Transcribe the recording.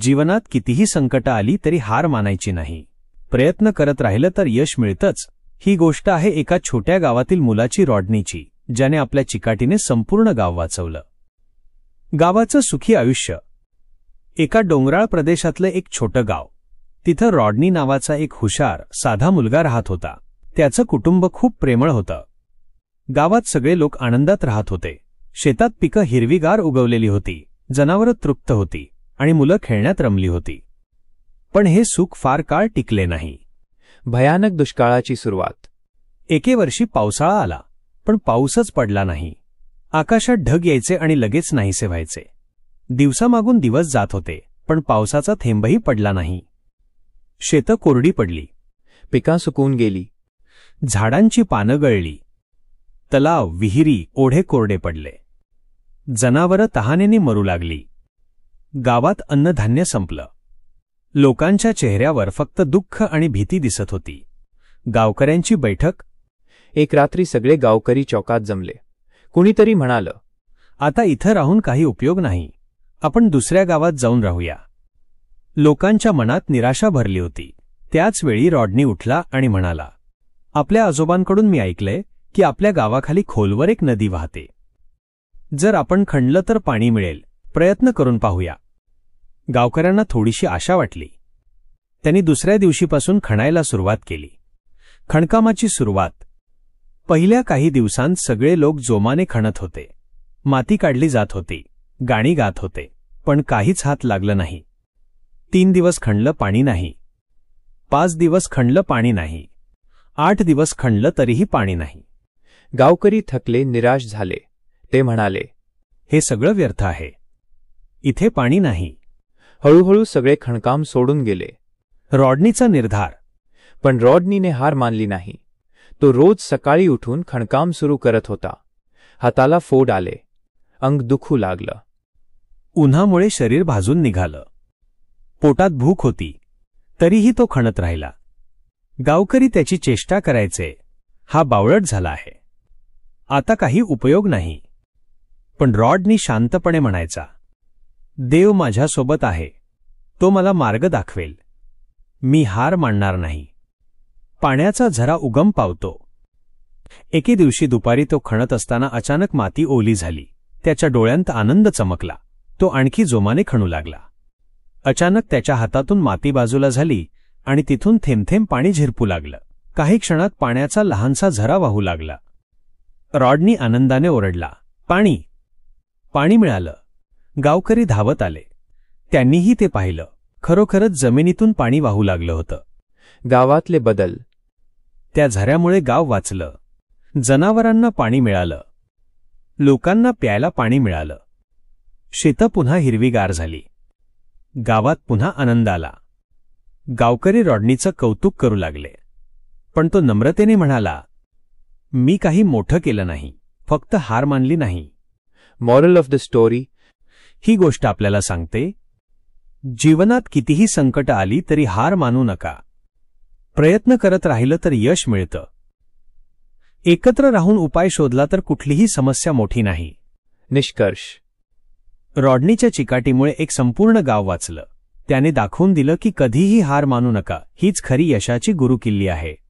जीवनात कितीही संकट आली तरी हार मानायची नाही. प्रयत्न करत राहिलं तर यश मिळतंच. ही गोष्ट आहे एका छोट्या गावातील मुलाची रॉडनीची ज्याने आपल्या चिकाटीने संपूर्ण गाव वाचवलं. गावाचं सुखी आयुष्य. एका डोंगराळ प्रदेशातलं एक छोटं गाव. तिथं रॉडनी नावाचा एक हुशार साधा मुलगा राहत होता. त्याचं कुटुंब खूप प्रेमळ होतं. गावात सगळे लोक आनंदात राहत होते. शेतात पिकं हिरवीगार उगवलेली होती. जनावरं तृप्त होती. आणि मुलं खेळण्यात रमली होती. पण हे सुख फार काळ टिकले नाही. भयानक दुष्काळाची सुरुवात. एके वर्षी पावसाळा आला पण पाऊसच पडला नाही. आकाशात ढग यायचे आणि लगेच नाहीसे व्हायचे. दिवसामागून दिवस जात होते पण पावसाचा थेंबही पडला नाही. शेतं कोरडी पडली. पिका सुकून गेली. झाडांची पानं गळली. तलाव विहिरी ओढे कोरडे पडले. जनावरं तहानेने मरू लागली. गावात अन्नधान्य संपलं. लोकांच्या चेहऱ्यावर फक्त दुःख आणि भीती दिसत होती. गावकऱ्यांची बैठक? एक रात्री सगळे गावकरी चौकात जमले. कुणीतरी म्हणालं आता इथं राहून काही उपयोग नाही. आपण दुसऱ्या गावात जाऊन राहूया. लोकांच्या मनात निराशा भरली होती. त्याच वेळी रॉडनी उठला आणि म्हणाला आपल्या आजोबांकडून मी ऐकलंय की आपल्या गावाखाली खोलवर एक नदी वाहते. जर आपण खणलं तर पाणी मिळेल. प्रयत्न करून पाहूया. गावकऱ्यांना थोडीशी आशा वाटली. त्यांनी दुसऱ्या दिवशीपासून खणायला सुरुवात केली. खणकामाची सुरुवात. पहिल्या काही दिवसांत सगळे लोक जोमाने खणत होते. माती काढली जात होती. गाणी गात होते. पण काहीच हात लागलं नाही. तीन दिवस खणलं पाणी नाही. पाच दिवस खणलं पाणी नाही. आठ दिवस खणलं तरीही पाणी नाही. गावकरी थकले निराश झाले. ते म्हणाले हे सगळं व्यर्थ आहे. इथे पाणी नाही. हळूहळू सगळे खणकाम सोडून गेले. रॉडनीचा निर्धार. पण रॉडनीने हार मानली नाही. तो रोज सकाळी उठून खणकाम सुरू करत होता. हाताला फोड आले. अंग दुखू लागलं. उन्हामुळे शरीर भाजून निघालं. पोटात भूक होती. तरीही तो खणत राहिला. गावकरी त्याची चेष्टा करायचे. हा बावळट झाला आहे. आता काही उपयोग नाही. पण रॉडनी शांतपणे म्हणायचा. देव माझ्यासोबत आहे. तो मला मार्ग दाखवेल. मी हार मानणार नाही. पाण्याचा झरा उगम पावतो. एके दिवशी दुपारी तो खणत असताना अचानक माती ओली झाली. त्याच्या डोळ्यांत आनंद चमकला. तो आणखी जोमाने खणू लागला. अचानक त्याच्या हातातून माती बाजूला झाली आणि तिथून थेंबथेंब पाणी झिरपू लागलं. काही क्षणात पाण्याचा लहानसा झरा वाहू लागला. रॉडनी आनंदाने ओरडला पाणी पाणी मिळालं. गावकरी धावत आले. त्यांनीही ते पाहिलं. खरोखरच जमिनीतून पाणी वाहू लागलं होतं. गावातले बदल. त्या झऱ्यामुळे गाव वाचलं. जनावरांना पाणी मिळालं. लोकांना प्यायला पाणी मिळालं. शेतं पुन्हा हिरवीगार झाली. गावात पुन्हा आनंद आला. गावकरी रॉडनीचं कौतुक करू लागले. पण तो नम्रतेने म्हणाला मी काही मोठं केलं नाही. फक्त हार मानली नाही. मॉरल ऑफ द स्टोरी ही गोष्ट आपल्याला सांगते जीवनात कितीही संकट आली तरी हार मानू नका. प्रयत्न करत राहिलं तर यश मिळतं. एकत्र राहून उपाय शोधला तर कुठलीही समस्या मोठी नाही. निष्कर्ष. रॉडनीच्या चिकाटीमुळे एक संपूर्ण गाव वाचलं. त्याने दाखवून दिलं की कधीही हार मानू नका. हीच खरी यशाची गुरुकिल्ली आहे.